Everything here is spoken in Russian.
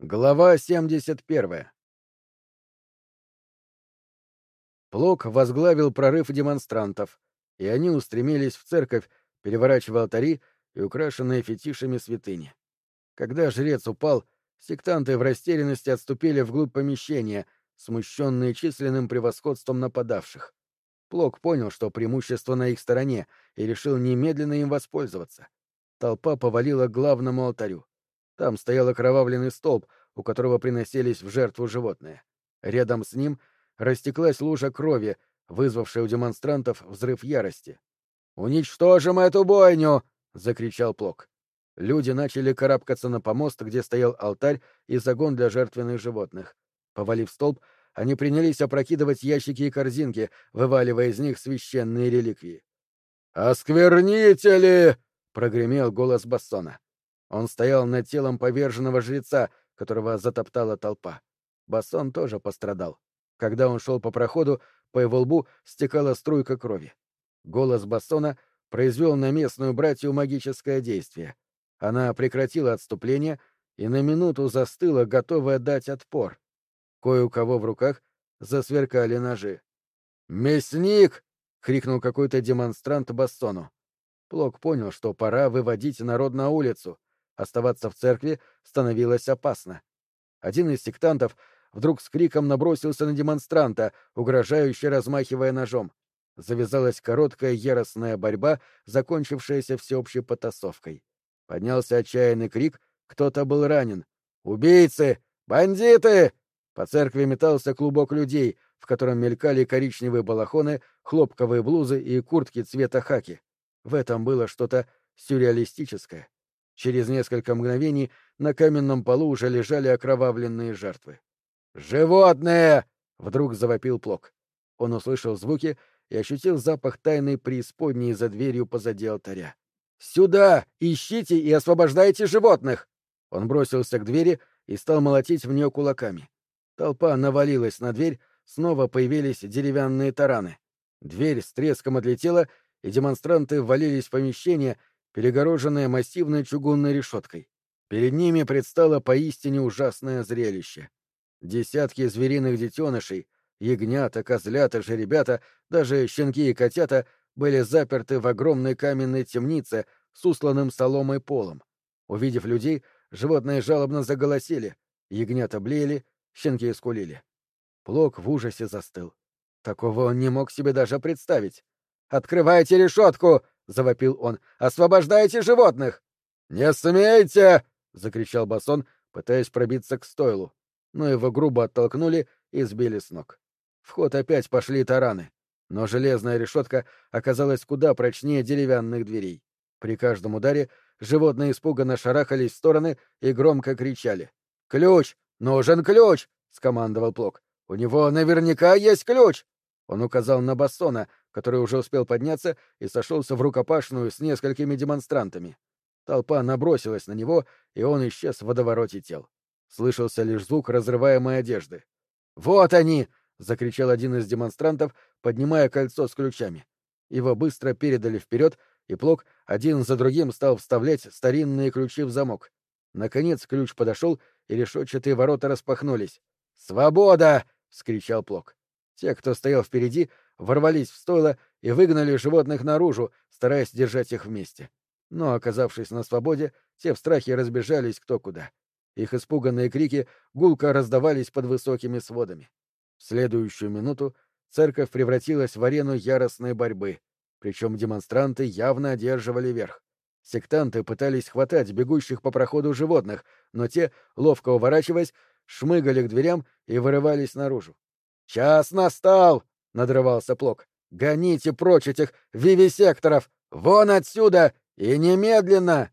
Глава 71. Плок возглавил прорыв демонстрантов, и они устремились в церковь, переворачивая алтари и украшенные фетишами святыни. Когда жрец упал, сектанты в растерянности отступили вглубь помещения, смущенные численным превосходством нападавших. Плок понял, что преимущество на их стороне, и решил немедленно им воспользоваться. Толпа повалила к главному алтарю. Там стоял окровавленный столб, у которого приносились в жертву животные. Рядом с ним растеклась лужа крови, вызвавшая у демонстрантов взрыв ярости. «Уничтожим эту бойню!» — закричал Плок. Люди начали карабкаться на помост, где стоял алтарь и загон для жертвенных животных. Повалив столб, они принялись опрокидывать ящики и корзинки, вываливая из них священные реликвии. «Осквернители!» — прогремел голос Бассона. Он стоял над телом поверженного жреца, которого затоптала толпа. Бассон тоже пострадал. Когда он шел по проходу, по его лбу стекала струйка крови. Голос Бассона произвел на местную братью магическое действие. Она прекратила отступление и на минуту застыла, готовая дать отпор. Кое у кого в руках засверкали ножи. «Мясник!» — крикнул какой-то демонстрант Бассону. Плок понял, что пора выводить народ на улицу. Оставаться в церкви становилось опасно. Один из сектантов вдруг с криком набросился на демонстранта, угрожающе размахивая ножом. Завязалась короткая яростная борьба, закончившаяся всеобщей потасовкой. Поднялся отчаянный крик, кто-то был ранен. «Убийцы! Бандиты!» По церкви метался клубок людей, в котором мелькали коричневые балахоны, хлопковые блузы и куртки цвета хаки. В этом было что-то сюрреалистическое. Через несколько мгновений на каменном полу уже лежали окровавленные жертвы. «Животные!» — вдруг завопил Плок. Он услышал звуки и ощутил запах тайной преисподней за дверью позади алтаря. «Сюда! Ищите и освобождайте животных!» Он бросился к двери и стал молотить в нее кулаками. Толпа навалилась на дверь, снова появились деревянные тараны. Дверь с треском отлетела, и демонстранты ввалились в помещение, перегороженная массивной чугунной решеткой. Перед ними предстало поистине ужасное зрелище. Десятки звериных детенышей, ягнята, козлята, жеребята, даже щенки и котята были заперты в огромной каменной темнице с усланным соломой полом. Увидев людей, животные жалобно заголосили, ягнята блеяли, щенки скулили. Плок в ужасе застыл. Такого он не мог себе даже представить. «Открывайте решетку!» — завопил он. «Освобождайте животных!» «Не смейте!» — закричал Басон, пытаясь пробиться к стойлу. Но его грубо оттолкнули и сбили с ног. В ход опять пошли тараны. Но железная решетка оказалась куда прочнее деревянных дверей. При каждом ударе животные испуганно шарахались в стороны и громко кричали. «Ключ! Нужен ключ!» — скомандовал Плок. «У него наверняка есть ключ!» Он указал на Бассона, который уже успел подняться и сошелся в рукопашную с несколькими демонстрантами. Толпа набросилась на него, и он исчез в водовороте тел. Слышался лишь звук разрываемой одежды. «Вот они!» — закричал один из демонстрантов, поднимая кольцо с ключами. Его быстро передали вперед, и Плок один за другим стал вставлять старинные ключи в замок. Наконец ключ подошел, и решетчатые ворота распахнулись. «Свобода!» — вскричал Плок. Те, кто стоял впереди, ворвались в стойло и выгнали животных наружу, стараясь держать их вместе. Но, оказавшись на свободе, те в страхе разбежались кто куда. Их испуганные крики гулко раздавались под высокими сводами. В следующую минуту церковь превратилась в арену яростной борьбы, причем демонстранты явно одерживали верх. Сектанты пытались хватать бегущих по проходу животных, но те, ловко уворачиваясь, шмыгали к дверям и вырывались наружу. «Час настал!» — надрывался Плок. «Гоните прочь этих вивисекторов! Вон отсюда! И немедленно!»